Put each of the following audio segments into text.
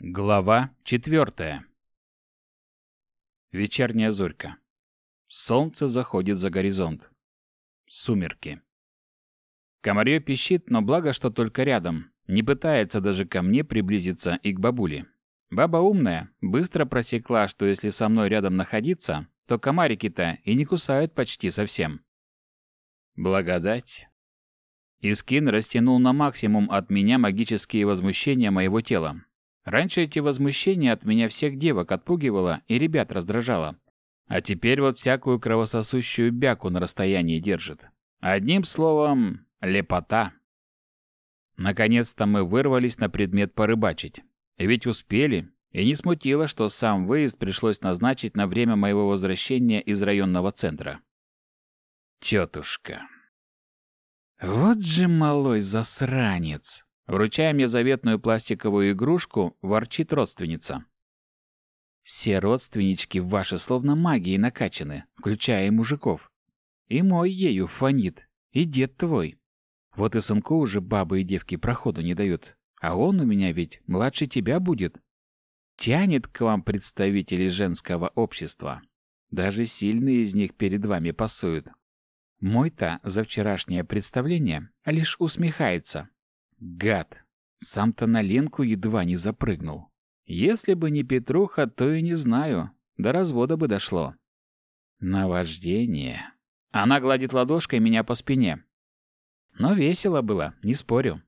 Глава четвертая. Вечерняя зорька. Солнце заходит за горизонт. Сумерки. Комарье пищит, но благо, что только рядом. Не пытается даже ко мне приблизиться и к бабуле. Баба умная, быстро просекла, что если со мной рядом находиться, то комарики-то и не кусают почти совсем. Благодать. Искин растянул на максимум от меня магические возмущения моего тела. Раньше эти возмущения от меня всех девок отпугивало и ребят раздражало. А теперь вот всякую кровососущую бяку на расстоянии держит. Одним словом, лепота. Наконец-то мы вырвались на предмет порыбачить. Ведь успели. И не смутило, что сам выезд пришлось назначить на время моего возвращения из районного центра. Тетушка. Вот же малой засранец. Вручая мне заветную пластиковую игрушку, ворчит родственница. Все родственнички ваши словно магией накачаны, включая и мужиков. И мой ею фонит, и дед твой. Вот и сынку уже бабы и девки проходу не дают. А он у меня ведь младше тебя будет. Тянет к вам представителей женского общества. Даже сильные из них перед вами пасуют. Мой-то за вчерашнее представление лишь усмехается, Гад! Сам-то на Ленку едва не запрыгнул. Если бы не Петруха, то и не знаю. До развода бы дошло. Наваждение. Она гладит ладошкой меня по спине. Но весело было, не спорю.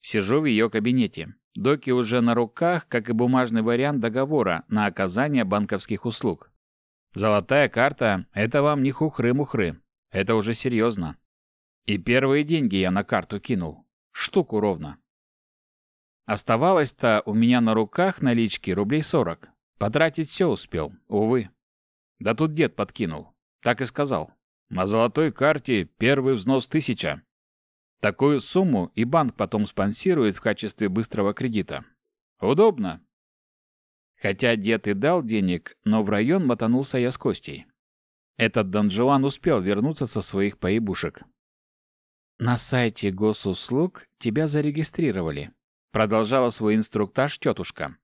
Сижу в ее кабинете. Доки уже на руках, как и бумажный вариант договора на оказание банковских услуг. Золотая карта — это вам не хухры-мухры. Это уже серьезно. И первые деньги я на карту кинул. Штуку ровно. Оставалось-то у меня на руках налички рублей сорок. Потратить все успел, увы. Да тут дед подкинул. Так и сказал. На золотой карте первый взнос тысяча. Такую сумму и банк потом спонсирует в качестве быстрого кредита. Удобно. Хотя дед и дал денег, но в район мотанулся я с Костей. Этот Дон Жуан успел вернуться со своих поебушек. На сайте госуслуг тебя зарегистрировали. Продолжала свой инструктаж тетушка.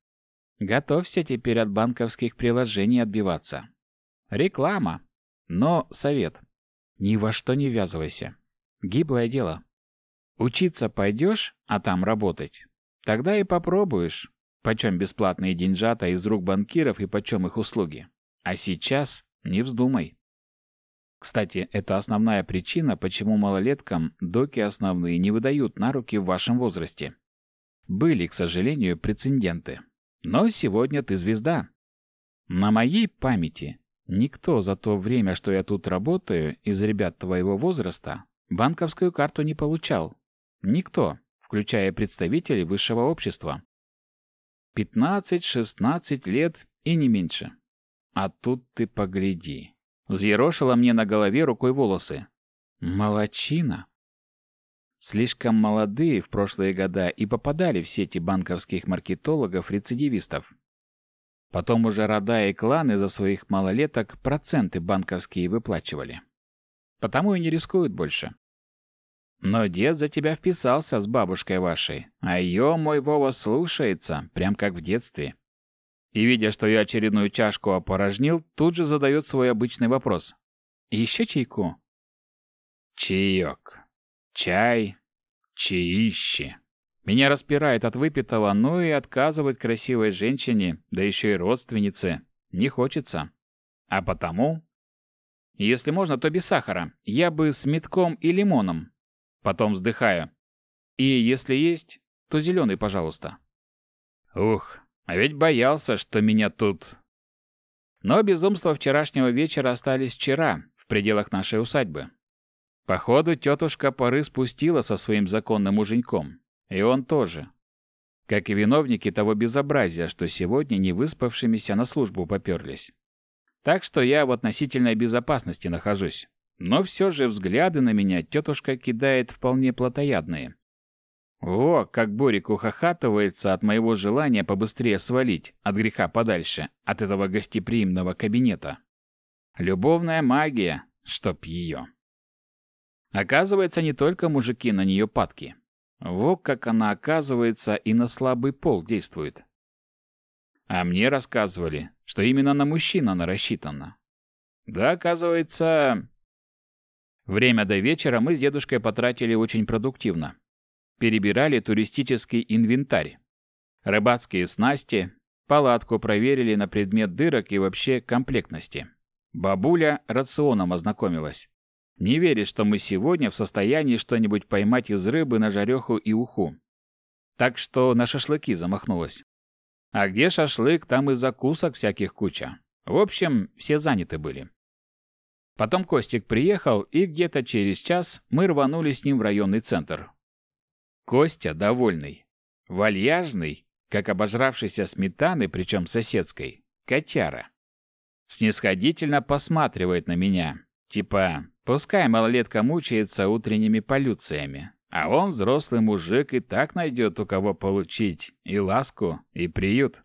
Готовься теперь от банковских приложений отбиваться. Реклама. Но совет. Ни во что не ввязывайся. Гиблое дело. Учиться пойдешь, а там работать. Тогда и попробуешь, почем бесплатные деньжата из рук банкиров и почем их услуги. А сейчас не вздумай. Кстати, это основная причина, почему малолеткам доки основные не выдают на руки в вашем возрасте. Были, к сожалению, прецеденты. Но сегодня ты звезда. На моей памяти никто за то время, что я тут работаю, из ребят твоего возраста, банковскую карту не получал. Никто, включая представителей высшего общества. 15-16 лет и не меньше. А тут ты погляди. Взъерошила мне на голове рукой волосы. Молодчина. Слишком молодые в прошлые года и попадали в сети банковских маркетологов-рецидивистов. Потом уже рода и кланы за своих малолеток проценты банковские выплачивали. Потому и не рискуют больше. Но дед за тебя вписался с бабушкой вашей, а ее мой Вова слушается, прям как в детстве и, видя, что я очередную чашку опорожнил, тут же задает свой обычный вопрос. «Еще чайку?» «Чаек. Чай. Чаище». Меня распирает от выпитого, но и отказывать красивой женщине, да еще и родственнице, не хочется. А потому... Если можно, то без сахара. Я бы с метком и лимоном. Потом вздыхаю. И если есть, то зеленый, пожалуйста. Ух, а ведь боялся, что меня тут... Но безумства вчерашнего вечера остались вчера, в пределах нашей усадьбы. Походу, тетушка поры спустила со своим законным муженьком. И он тоже. Как и виновники того безобразия, что сегодня не выспавшимися на службу поперлись. Так что я в относительной безопасности нахожусь. Но все же взгляды на меня тетушка кидает вполне плотоядные. О, как Борик ухахатывается от моего желания побыстрее свалить от греха подальше, от этого гостеприимного кабинета. Любовная магия, чтоб ее. Оказывается, не только мужики на нее падки. Вот как она, оказывается, и на слабый пол действует. А мне рассказывали, что именно на мужчин она рассчитана. Да, оказывается... Время до вечера мы с дедушкой потратили очень продуктивно. Перебирали туристический инвентарь. Рыбацкие снасти, палатку проверили на предмет дырок и вообще комплектности. Бабуля рационом ознакомилась. Не верит, что мы сегодня в состоянии что-нибудь поймать из рыбы на жареху и уху. Так что на шашлыки замахнулась. А где шашлык, там и закусок всяких куча. В общем, все заняты были. Потом Костик приехал, и где-то через час мы рванули с ним в районный центр. Костя довольный, вальяжный, как обожравшийся сметаны, причем соседской, котяра. Снисходительно посматривает на меня, типа Пускай малолетка мучается утренними полюциями, а он, взрослый мужик, и так найдет у кого получить и ласку, и приют.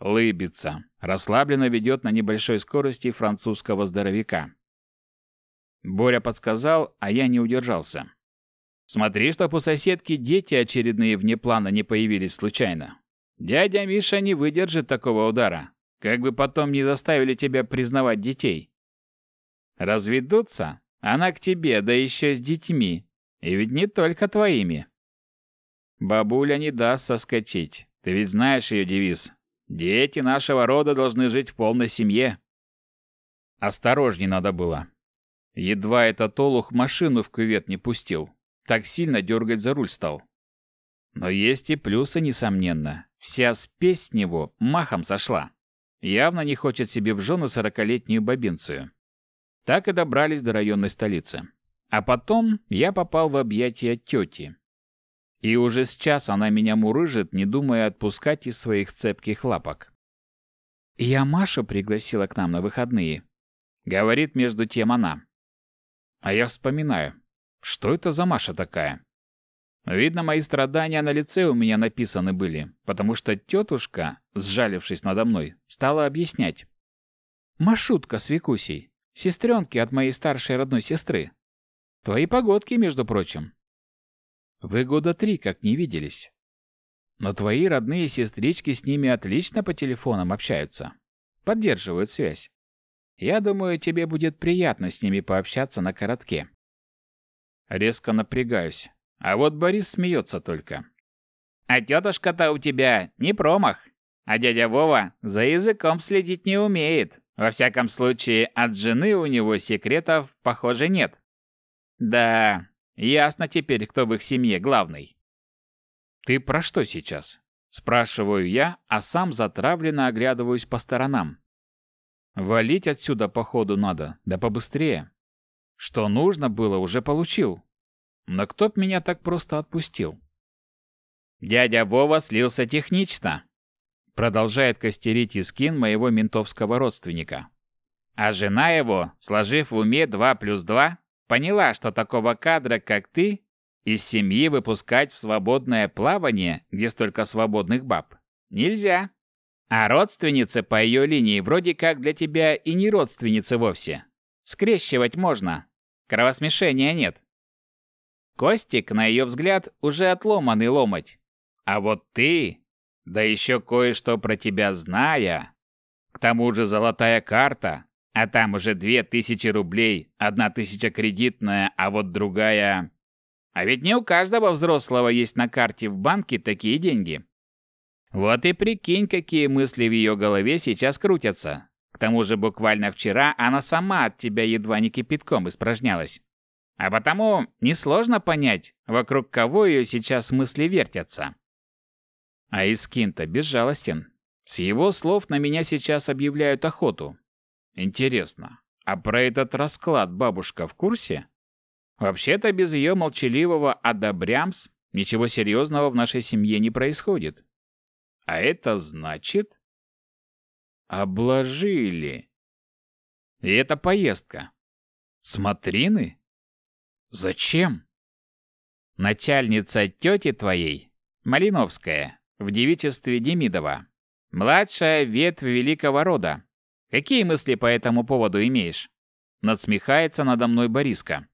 Лыбится, расслабленно ведет на небольшой скорости французского здоровяка. Боря подсказал, а я не удержался. Смотри, чтоб у соседки дети очередные вне плана не появились случайно. Дядя Миша не выдержит такого удара. Как бы потом не заставили тебя признавать детей. Разведутся? Она к тебе, да еще с детьми. И ведь не только твоими. Бабуля не даст соскочить. Ты ведь знаешь ее девиз. Дети нашего рода должны жить в полной семье. Осторожней надо было. Едва этот олух машину в кювет не пустил. Так сильно дергать за руль стал. Но есть и плюсы, несомненно. Вся спесь с него махом сошла. Явно не хочет себе в жены сорокалетнюю бабинцию. Так и добрались до районной столицы. А потом я попал в объятия тети. И уже с час она меня мурыжит, не думая отпускать из своих цепких лапок. «Я Машу пригласила к нам на выходные», — говорит между тем она. А я вспоминаю, что это за Маша такая? Видно, мои страдания на лице у меня написаны были, потому что тетушка, сжалившись надо мной, стала объяснять. «Машутка с Викусей. Сестренки от моей старшей родной сестры. Твои погодки, между прочим. Вы года три как не виделись. Но твои родные сестрички с ними отлично по телефонам общаются. Поддерживают связь. Я думаю, тебе будет приятно с ними пообщаться на коротке. Резко напрягаюсь. А вот Борис смеется только. А тетушка-то у тебя не промах. А дядя Вова за языком следить не умеет. Во всяком случае, от жены у него секретов, похоже, нет. Да, ясно теперь, кто в их семье главный. Ты про что сейчас? Спрашиваю я, а сам затравленно оглядываюсь по сторонам. Валить отсюда походу надо, да побыстрее. Что нужно было, уже получил. Но кто б меня так просто отпустил? Дядя Вова слился технично, Продолжает костерить Искин моего ментовского родственника. А жена его, сложив в уме 2 плюс 2, поняла, что такого кадра, как ты, из семьи выпускать в свободное плавание, где столько свободных баб, нельзя. А родственницы по ее линии вроде как для тебя и не родственницы вовсе. Скрещивать можно. Кровосмешения нет. Костик, на ее взгляд, уже отломанный ломоть. А вот ты да еще кое-что про тебя зная. К тому же золотая карта, а там уже две тысячи рублей, одна тысяча кредитная, а вот другая... А ведь не у каждого взрослого есть на карте в банке такие деньги. Вот и прикинь, какие мысли в ее голове сейчас крутятся. Тому же буквально вчера она сама от тебя едва не кипятком испражнялась. А потому несложно понять, вокруг кого ее сейчас мысли вертятся. А Искин-то безжалостен. С его слов на меня сейчас объявляют охоту. Интересно, а про этот расклад бабушка в курсе? Вообще-то без ее молчаливого «одобрямс» ничего серьезного в нашей семье не происходит. А это значит... Обложили. И это поездка. Смотрины? Зачем? Начальница тети твоей, Малиновская, в девичестве Демидова. Младшая ветвь великого рода. Какие мысли по этому поводу имеешь? Надсмехается надо мной Бориска.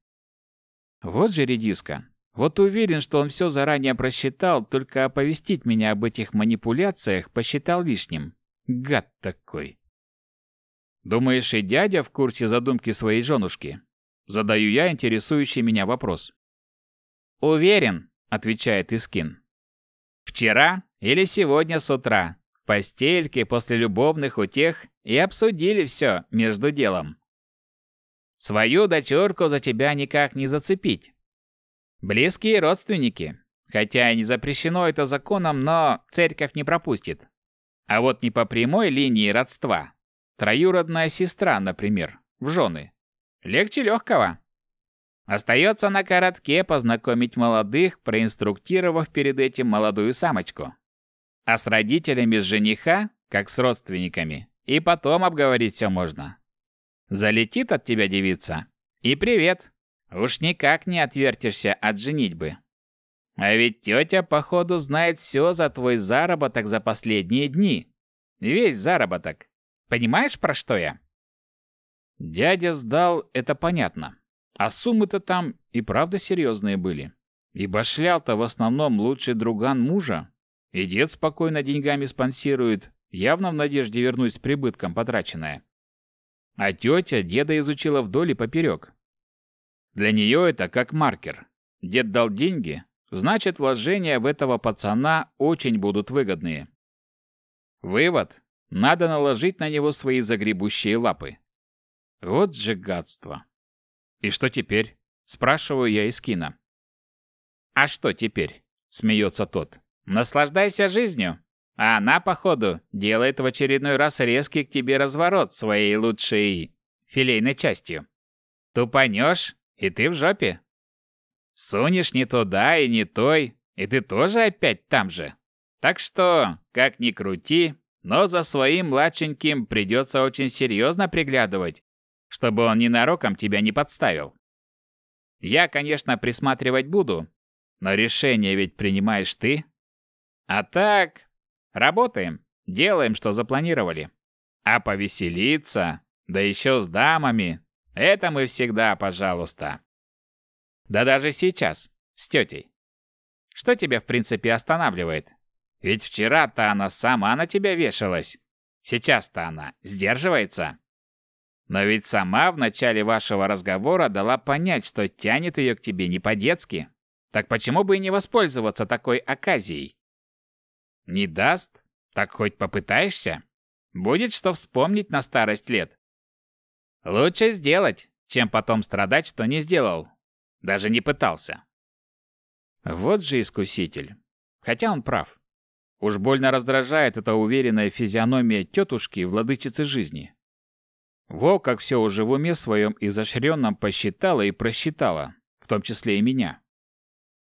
Вот же редиска. Вот уверен, что он все заранее просчитал, только оповестить меня об этих манипуляциях посчитал лишним. Гад такой. Думаешь, и дядя в курсе задумки своей женушки? Задаю я интересующий меня вопрос. Уверен, отвечает Искин. Вчера или сегодня с утра постельке после любовных утех и обсудили все между делом. Свою дочурку за тебя никак не зацепить. Близкие родственники. Хотя и не запрещено это законом, но церковь не пропустит. А вот не по прямой линии родства. Троюродная сестра, например, в жены. Легче легкого. Остается на коротке познакомить молодых, проинструктировав перед этим молодую самочку. А с родителями жениха, как с родственниками, и потом обговорить все можно. Залетит от тебя девица. И привет. Уж никак не отвертишься от женитьбы. А ведь тетя, походу, знает все за твой заработок за последние дни. Весь заработок. Понимаешь, про что я? Дядя сдал, это понятно. А суммы-то там и правда серьезные были. И башлял-то в основном лучший друган мужа. И дед спокойно деньгами спонсирует, явно в надежде вернуть с прибытком потраченное. А тетя деда изучила вдоль и поперек. Для нее это как маркер. Дед дал деньги, значит, вложения в этого пацана очень будут выгодные. Вывод. Надо наложить на него свои загребущие лапы. Вот же гадство. И что теперь? Спрашиваю я из кино. А что теперь? Смеется тот. Наслаждайся жизнью. А она, походу, делает в очередной раз резкий к тебе разворот своей лучшей филейной частью. Тупанешь, и ты в жопе. Сунешь не туда и не той, и ты тоже опять там же. Так что, как ни крути, но за своим младшеньким придется очень серьезно приглядывать, чтобы он ненароком тебя не подставил. Я, конечно, присматривать буду, но решение ведь принимаешь ты. А так, работаем, делаем, что запланировали. А повеселиться, да еще с дамами, это мы всегда, пожалуйста. Да даже сейчас, с тетей. Что тебя, в принципе, останавливает? Ведь вчера-то она сама на тебя вешалась. Сейчас-то она сдерживается. Но ведь сама в начале вашего разговора дала понять, что тянет ее к тебе не по-детски. Так почему бы и не воспользоваться такой оказией? Не даст? Так хоть попытаешься? Будет что вспомнить на старость лет. Лучше сделать, чем потом страдать, что не сделал. Даже не пытался. Вот же искуситель. Хотя он прав. Уж больно раздражает эта уверенная физиономия тетушки владычицы жизни. Во как все уже в уме своем изощренном посчитала и просчитала, в том числе и меня.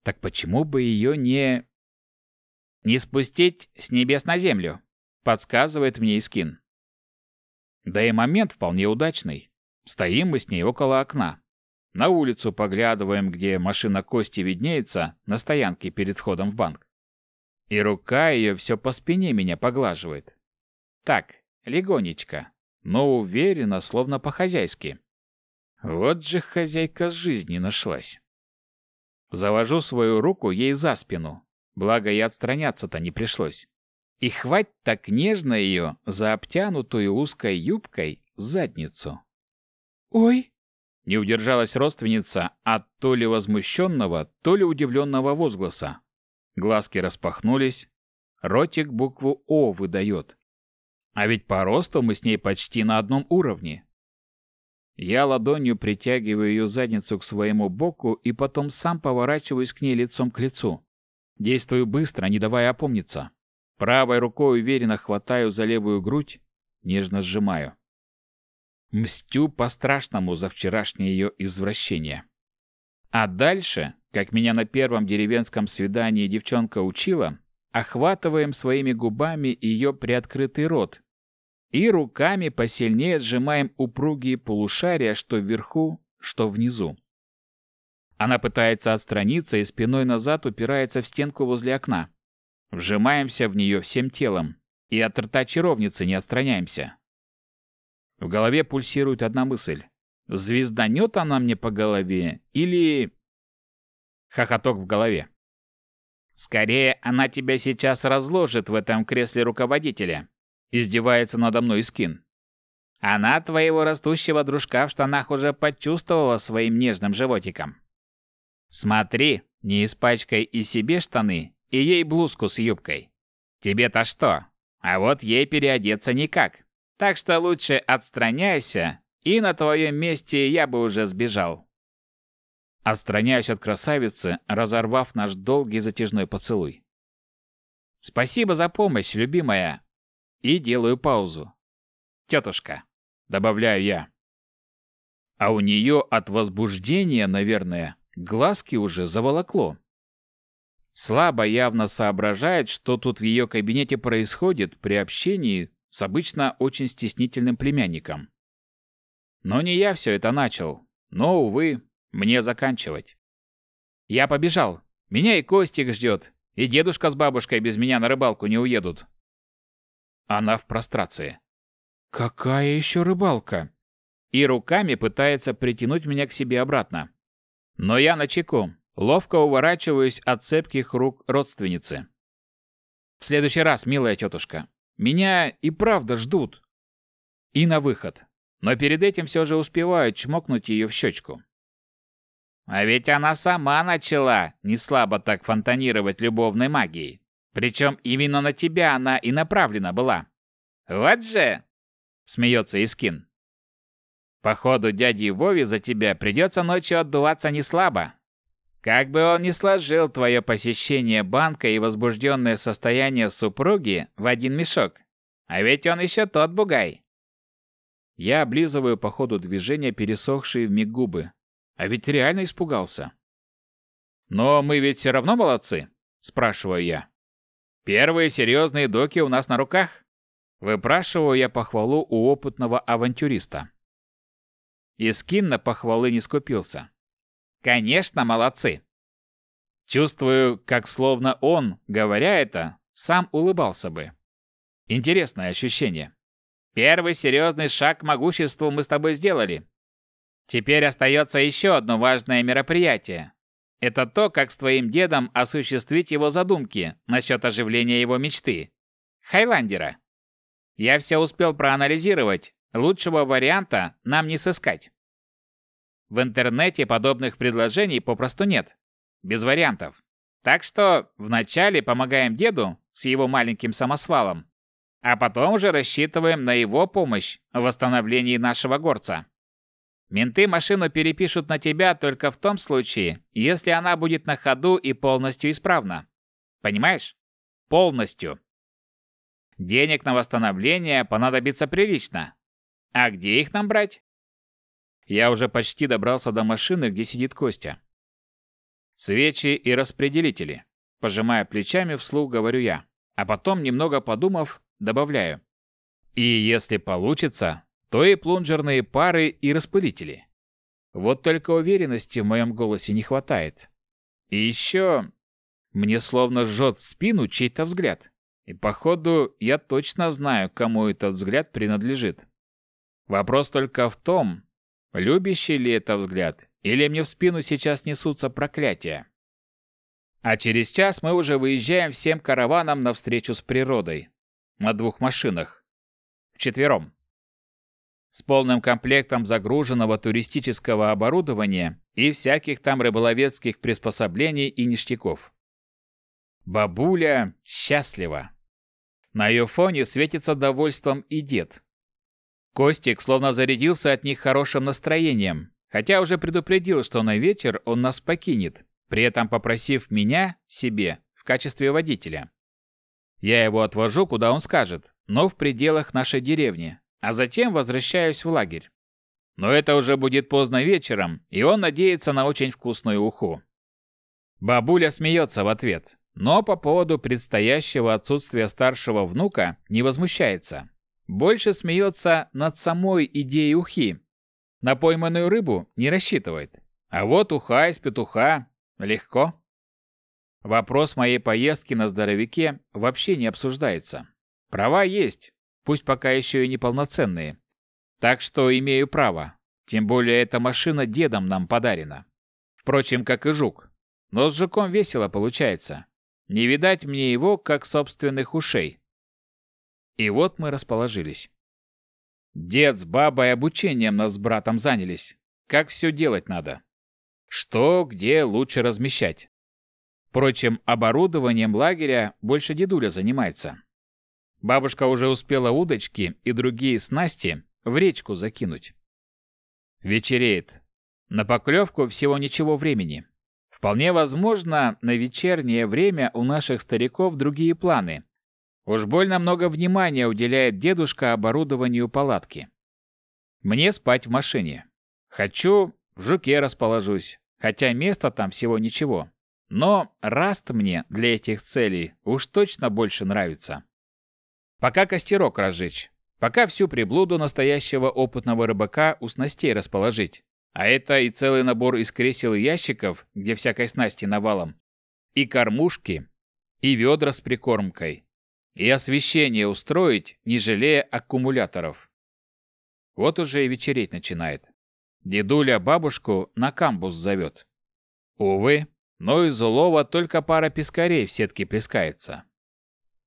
Так почему бы ее не... Не спустить с небес на землю, подсказывает мне Искин. Да и момент вполне удачный. Стоим мы с ней около окна. На улицу поглядываем, где машина Кости виднеется на стоянке перед входом в банк. И рука ее все по спине меня поглаживает. Так, легонечко, но уверенно, словно по-хозяйски. Вот же хозяйка жизни нашлась. Завожу свою руку ей за спину, благо и отстраняться-то не пришлось и хвать так нежно ее за обтянутую узкой юбкой задницу. «Ой!» — не удержалась родственница от то ли возмущенного, то ли удивленного возгласа. Глазки распахнулись, ротик букву «О» выдает. А ведь по росту мы с ней почти на одном уровне. Я ладонью притягиваю ее задницу к своему боку и потом сам поворачиваюсь к ней лицом к лицу. Действую быстро, не давая опомниться. Правой рукой уверенно хватаю за левую грудь, нежно сжимаю. Мстю по-страшному за вчерашнее ее извращение. А дальше, как меня на первом деревенском свидании девчонка учила, охватываем своими губами ее приоткрытый рот и руками посильнее сжимаем упругие полушария, что вверху, что внизу. Она пытается отстраниться и спиной назад упирается в стенку возле окна. Вжимаемся в нее всем телом и от рта чаровницы не отстраняемся. В голове пульсирует одна мысль. Звезданет она мне по голове или... Хохоток в голове. Скорее, она тебя сейчас разложит в этом кресле руководителя. Издевается надо мной Скин. Она твоего растущего дружка в штанах уже почувствовала своим нежным животиком. Смотри, не испачкай и себе штаны, и ей блузку с юбкой. Тебе-то что? А вот ей переодеться никак. Так что лучше отстраняйся, и на твоем месте я бы уже сбежал. Отстраняюсь от красавицы, разорвав наш долгий затяжной поцелуй. Спасибо за помощь, любимая. И делаю паузу. Тетушка, добавляю я. А у нее от возбуждения, наверное, глазки уже заволокло. Слабо явно соображает, что тут в ее кабинете происходит при общении с обычно очень стеснительным племянником. Но не я все это начал. Но, увы, мне заканчивать. Я побежал. Меня и Костик ждет. И дедушка с бабушкой без меня на рыбалку не уедут. Она в прострации. Какая еще рыбалка? И руками пытается притянуть меня к себе обратно. Но я на чеку. Ловко уворачиваюсь от цепких рук родственницы. В следующий раз, милая тетушка. Меня и правда ждут. И на выход. Но перед этим все же успеваю чмокнуть ее в щечку. А ведь она сама начала не слабо так фонтанировать любовной магией. Причем именно на тебя она и направлена была. Вот же! Смеется Искин. Походу, дяде Вове за тебя придется ночью отдуваться не слабо. Как бы он ни сложил твое посещение банка и возбужденное состояние супруги в один мешок. А ведь он еще тот бугай. Я облизываю по ходу движения пересохшие вмиг губы. А ведь реально испугался. «Но мы ведь все равно молодцы?» – спрашиваю я. «Первые серьезные доки у нас на руках?» Выпрашиваю я похвалу у опытного авантюриста. Искин на похвалы не скупился. Конечно, молодцы. Чувствую, как словно он, говоря это, сам улыбался бы. Интересное ощущение. Первый серьезный шаг к могуществу мы с тобой сделали. Теперь остается еще одно важное мероприятие. Это то, как с твоим дедом осуществить его задумки насчет оживления его мечты. Хайландера. Я все успел проанализировать. Лучшего варианта нам не сыскать. В интернете подобных предложений попросту нет. Без вариантов. Так что вначале помогаем деду с его маленьким самосвалом, а потом уже рассчитываем на его помощь в восстановлении нашего горца. Менты машину перепишут на тебя только в том случае, если она будет на ходу и полностью исправна. Понимаешь? Полностью. Денег на восстановление понадобится прилично. А где их нам брать? Я уже почти добрался до машины, где сидит Костя. Свечи и распределители. Пожимая плечами, вслух говорю я. А потом, немного подумав, добавляю. И если получится, то и плунжерные пары и распылители. Вот только уверенности в моем голосе не хватает. И еще мне словно жжет в спину чей-то взгляд. И походу я точно знаю, кому этот взгляд принадлежит. Вопрос только в том, Любящий ли это взгляд, или мне в спину сейчас несутся проклятия? А через час мы уже выезжаем всем караваном навстречу с природой. На двух машинах. Вчетвером. С полным комплектом загруженного туристического оборудования и всяких там рыболовецких приспособлений и ништяков. Бабуля счастлива. На ее фоне светится довольством и дед, Костик словно зарядился от них хорошим настроением, хотя уже предупредил, что на вечер он нас покинет, при этом попросив меня себе в качестве водителя. Я его отвожу, куда он скажет, но в пределах нашей деревни, а затем возвращаюсь в лагерь. Но это уже будет поздно вечером, и он надеется на очень вкусную уху. Бабуля смеется в ответ, но по поводу предстоящего отсутствия старшего внука не возмущается больше смеется над самой идеей ухи. На пойманную рыбу не рассчитывает. А вот уха из петуха легко. Вопрос моей поездки на здоровяке вообще не обсуждается. Права есть, пусть пока еще и неполноценные. Так что имею право. Тем более эта машина дедом нам подарена. Впрочем, как и жук. но с жуком весело получается. Не видать мне его, как собственных ушей. И вот мы расположились. Дед с бабой обучением нас с братом занялись. Как все делать надо. Что, где лучше размещать. Впрочем, оборудованием лагеря больше дедуля занимается. Бабушка уже успела удочки и другие снасти в речку закинуть. Вечереет. На поклевку всего ничего времени. Вполне возможно, на вечернее время у наших стариков другие планы. Уж больно много внимания уделяет дедушка оборудованию палатки. Мне спать в машине. Хочу, в жуке расположусь, хотя места там всего ничего. Но раст мне для этих целей уж точно больше нравится. Пока костерок разжечь, пока всю приблуду настоящего опытного рыбака у снастей расположить. А это и целый набор из кресел и ящиков, где всякой снасти навалом, и кормушки, и ведра с прикормкой, и освещение устроить, не жалея аккумуляторов. Вот уже и вечереть начинает. Дедуля бабушку на камбус зовет. Увы, но из улова только пара пескарей в сетке плескается.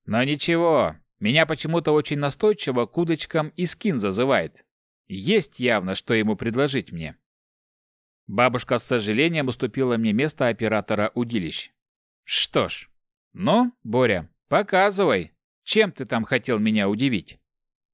Но ничего, меня почему-то очень настойчиво к удочкам и скин зазывает. Есть явно, что ему предложить мне. Бабушка с сожалением уступила мне место оператора удилищ. Что ж, ну, Боря, показывай, чем ты там хотел меня удивить?